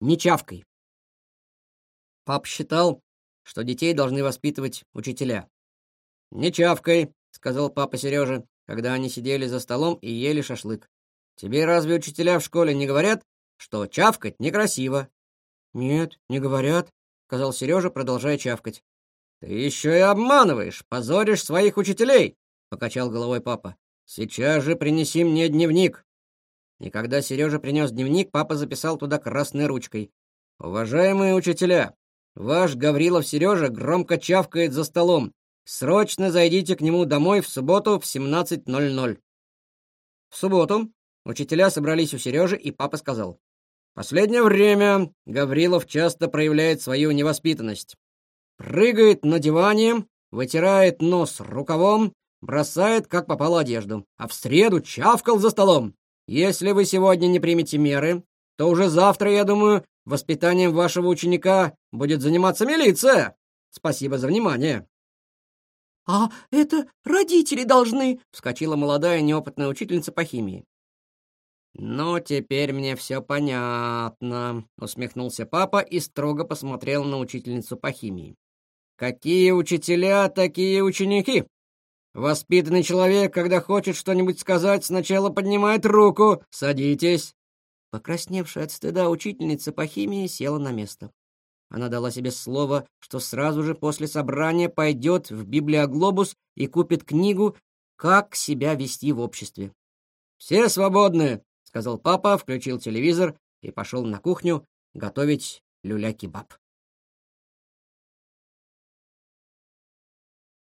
не чавкай. Пап считал, что детей должны воспитывать учителя. «Не чавкай», — сказал папа Сереже, когда они сидели за столом и ели шашлык. «Тебе разве учителя в школе не говорят, что чавкать некрасиво?» «Нет, не говорят», — сказал Сережа, продолжая чавкать. «Ты еще и обманываешь, позоришь своих учителей», — покачал головой папа. «Сейчас же принеси мне дневник». И когда Сережа принес дневник, папа записал туда красной ручкой. «Уважаемые учителя, ваш Гаврилов Сережа громко чавкает за столом. Срочно зайдите к нему домой в субботу в 17.00». В субботу учителя собрались у Сережи, и папа сказал. «Последнее время Гаврилов часто проявляет свою невоспитанность. Прыгает на диване, вытирает нос рукавом, бросает, как попало, одежду, а в среду чавкал за столом. Если вы сегодня не примете меры, то уже завтра, я думаю, воспитанием вашего ученика будет заниматься милиция. Спасибо за внимание. «А это родители должны!» — вскочила молодая неопытная учительница по химии. «Ну, теперь мне все понятно», — усмехнулся папа и строго посмотрел на учительницу по химии. «Какие учителя, такие ученики. Воспитанный человек, когда хочет что-нибудь сказать, сначала поднимает руку. Садитесь. Покрасневшая от стыда учительница по химии села на место. Она дала себе слово, что сразу же после собрания пойдет в библиоглобус и купит книгу «Как себя вести в обществе». «Все свободны», — сказал папа, включил телевизор и пошел на кухню готовить люля-кебаб.